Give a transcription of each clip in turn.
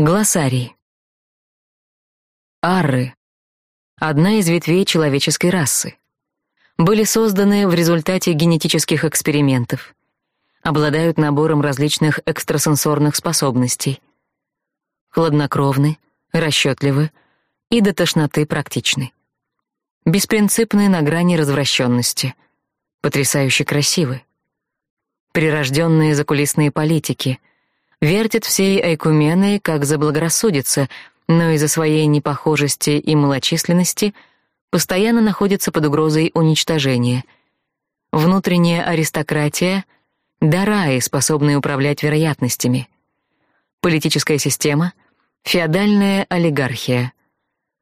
Глоссарий. Арры — одна из ветвей человеческой расы. Были созданы в результате генетических экспериментов. Обладают набором различных экстрасенсорных способностей. Хладнокровны, расчетливы и до тошноты практичны. Беспринципны на грани развращенности. Потрясающе красивы. Прирожденные закулисные политики — вертит всей Айкуменой, как заблагорассудится, но из-за своей непохожести и малочисленности постоянно находится под угрозой уничтожения. Внутренняя аристократия — дараи, способные управлять вероятностями. Политическая система — феодальная олигархия.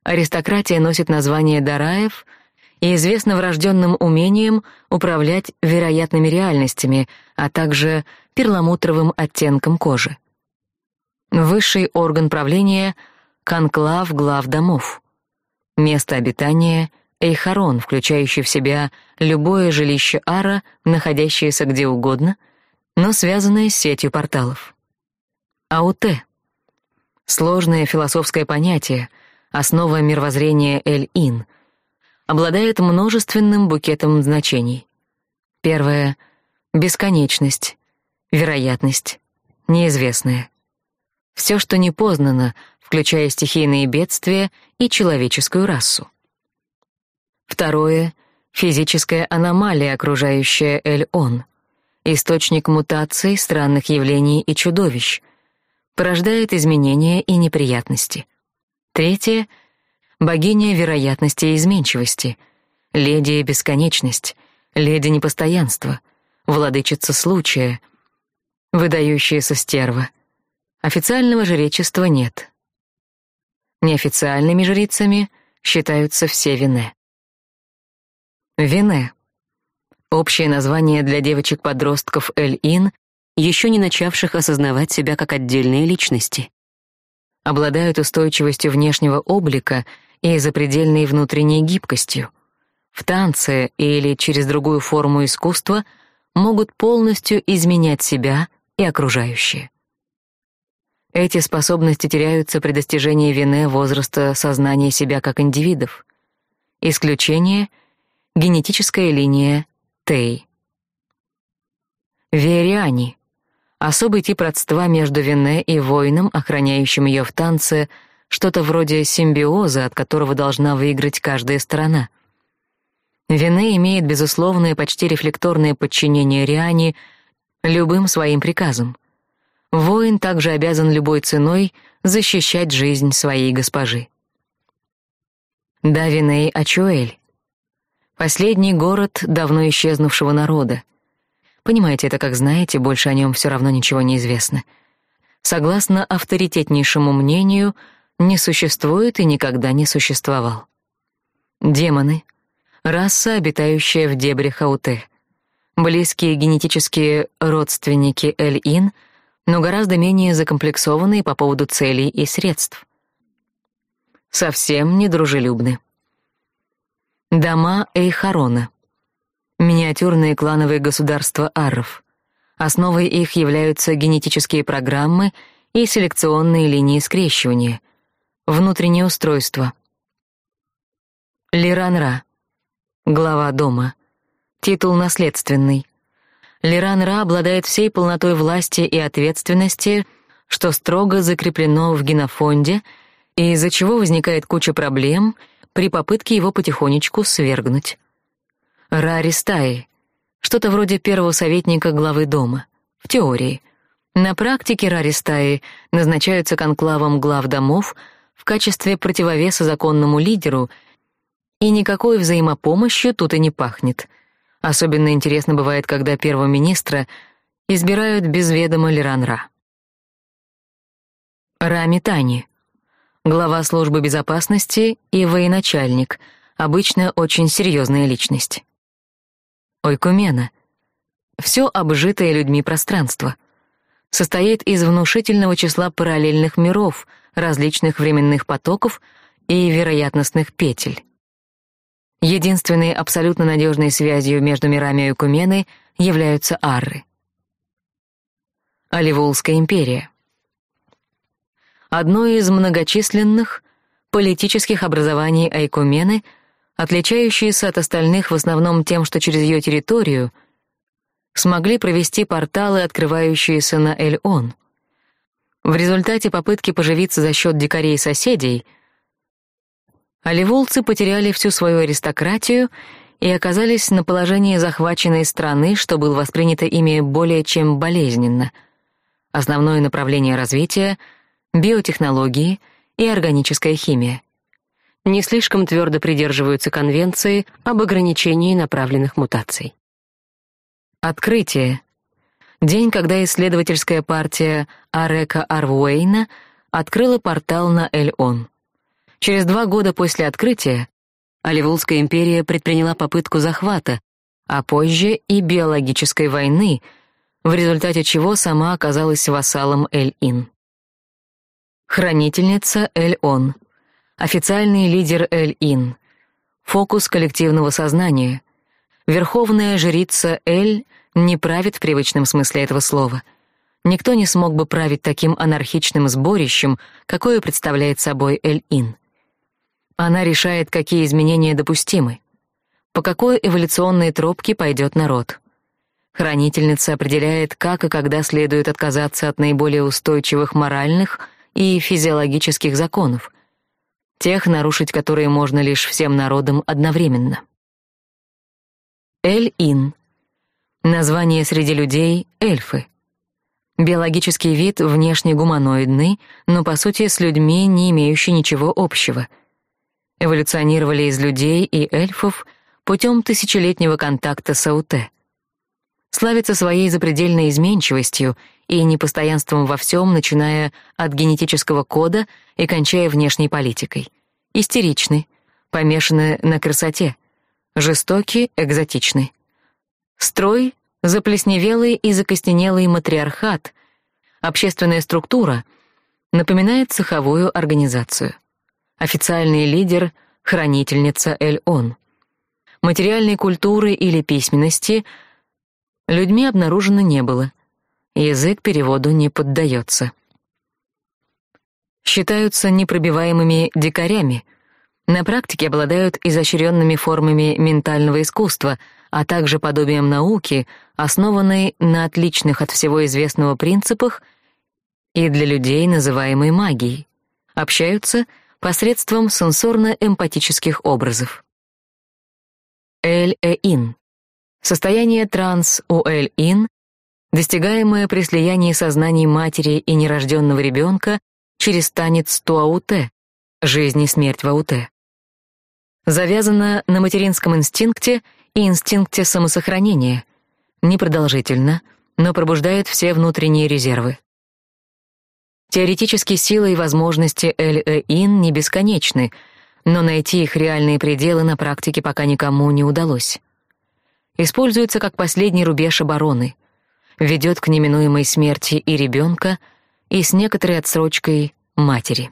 Аристократия носит название дараев и известна врожденным умением управлять вероятными реальностями, а также перламутровым оттенком кожи. Высший орган правления — конклав глав домов. Место обитания — Эйхарон, включающий в себя любое жилище Ара, находящееся где угодно, но связанное с сетью порталов. Ауте — сложное философское понятие, основа мировоззрения Эль-Ин, обладает множественным букетом значений. Первое — бесконечность, вероятность, неизвестное. Все, что не познано, включая стихийные бедствия и человеческую расу. Второе — физическая аномалия, окружающая Эль-Он, источник мутаций, странных явлений и чудовищ, порождает изменения и неприятности. Третье — богиня вероятности и изменчивости, леди бесконечность, леди непостоянства, владычица случая — выдающаяся стерва. Официального жречества нет. Неофициальными жрицами считаются все Вене. Вене — общее название для девочек-подростков Эль-Ин, еще не начавших осознавать себя как отдельные личности. Обладают устойчивостью внешнего облика и запредельной внутренней гибкостью. В танце или через другую форму искусства могут полностью изменять себя и окружающие. Эти способности теряются при достижении вины возраста сознания себя как индивидов. Исключение — генетическая линия Тей. Вериани — особый тип родства между Вене и воином, охраняющим ее в танце, что-то вроде симбиоза, от которого должна выиграть каждая сторона. Вене имеет безусловное, почти рефлекторное подчинение Риане — любым своим приказом. Воин также обязан любой ценой защищать жизнь своей госпожи. Давиней Ачуэль. Последний город давно исчезнувшего народа. Понимаете это как знаете, больше о нем все равно ничего не известно. Согласно авторитетнейшему мнению, не существует и никогда не существовал. Демоны — раса, обитающая в дебрях Ауте — близкие генетические родственники Эль-Ин, но гораздо менее закомплексованные по поводу целей и средств. Совсем недружелюбны. Дома Эйхарона. Миниатюрные клановые государства арров. Основой их являются генетические программы и селекционные линии скрещивания. Внутреннее устройство. Лиранра. Глава дома — Титул наследственный. Лиран-Ра обладает всей полнотой власти и ответственности, что строго закреплено в генофонде, и из-за чего возникает куча проблем при попытке его потихонечку свергнуть. Ра-Ристаи — что-то вроде первого советника главы дома, в теории. На практике Ра-Ристаи назначаются конклавом глав домов в качестве противовеса законному лидеру, и никакой взаимопомощью тут и не пахнет — Особенно интересно бывает, когда первого министра избирают без ведома Лиранра. Рами Тани, глава службы безопасности и военачальник, обычно очень серьезная личность. Ойкумена — все обжитое людьми пространство. Состоит из внушительного числа параллельных миров, различных временных потоков и вероятностных петель. Единственной абсолютно надежной связью между мирами Экумены являются арры. Оливулская империя. одно из многочисленных политических образований Айкумены, отличающиеся от остальных в основном тем, что через ее территорию смогли провести порталы, открывающиеся на Эль-Он. В результате попытки поживиться за счет дикарей-соседей оливулцы потеряли всю свою аристократию и оказались на положении захваченной страны, что было воспринято ими более чем болезненно. Основное направление развития — биотехнологии и органическая химия. Не слишком твердо придерживаются конвенции об ограничении направленных мутаций. Открытие день, когда исследовательская партия Арека Арвуэйна открыла портал на Эль-Он. Через два года после открытия Оливулская империя предприняла попытку захвата, а позже и биологической войны, в результате чего сама оказалась вассалом Эль-Ин. Хранительница Эль-Он, официальный лидер Эль-Ин, фокус коллективного сознания, верховная жрица Эль не правит в привычном смысле этого слова. Никто не смог бы править таким анархичным сборищем, какое представляет собой Эль-Ин. Она решает, какие изменения допустимы, по какой эволюционной тропке пойдет народ. Хранительница определяет, как и когда следует отказаться от наиболее устойчивых моральных и физиологических законов, тех, нарушить которые можно лишь всем народам одновременно. Эль-Ин — Название среди людей — эльфы. Биологический вид внешне гуманоидный, но по сути с людьми не имеющий ничего общего. Эволюционировали из людей и эльфов путем тысячелетнего контакта с Ауте. Славятся своей запредельной изменчивостью и непостоянством во всем, начиная от генетического кода и кончая внешней политикой. Истеричны, помешаны на красоте, жестоки, экзотичны. Строй — заплесневелый и закостенелый матриархат, общественная структура напоминает цеховую организацию. Официальный лидер — хранительница Эль-Он. Материальной культуры или письменности людьми обнаружено не было. Язык переводу не поддается. Считаются непробиваемыми дикарями. На практике обладают изощренными формами ментального искусства — а также подобием науки, основанной на отличных от всего известного принципах и для людей называемой магией. Общаются посредством сенсорно-эмпатических образов. Эль-э-ин. Состояние транс у Эль-ин, достигаемое при слиянии сознаний матери и нерожденного ребенка через танец Туауте, жизнь и смерть в Ауте. Завязано на материнском инстинкте и инстинкте самосохранения. Непродолжительно, но пробуждает все внутренние резервы. Теоретически силы и возможности Эль-Э-Ин не бесконечны, но найти их реальные пределы на практике пока никому не удалось. Используется как последний рубеж обороны, ведет к неминуемой смерти и ребенка, и с некоторой отсрочкой матери.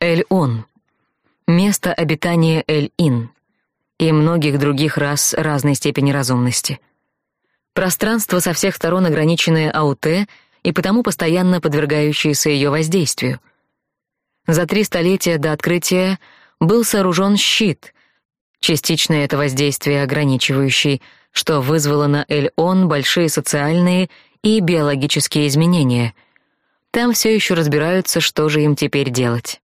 Эль-Он. Место обитания Эль-Ин и многих других рас разной степени разумности. Пространство со всех сторон ограниченное АУТ и потому постоянно подвергающееся ее воздействию. За три столетия до открытия был сооружен щит, частично это воздействие ограничивающий, что вызвало на Эль-Он большие социальные и биологические изменения. Там все еще разбираются, что же им теперь делать.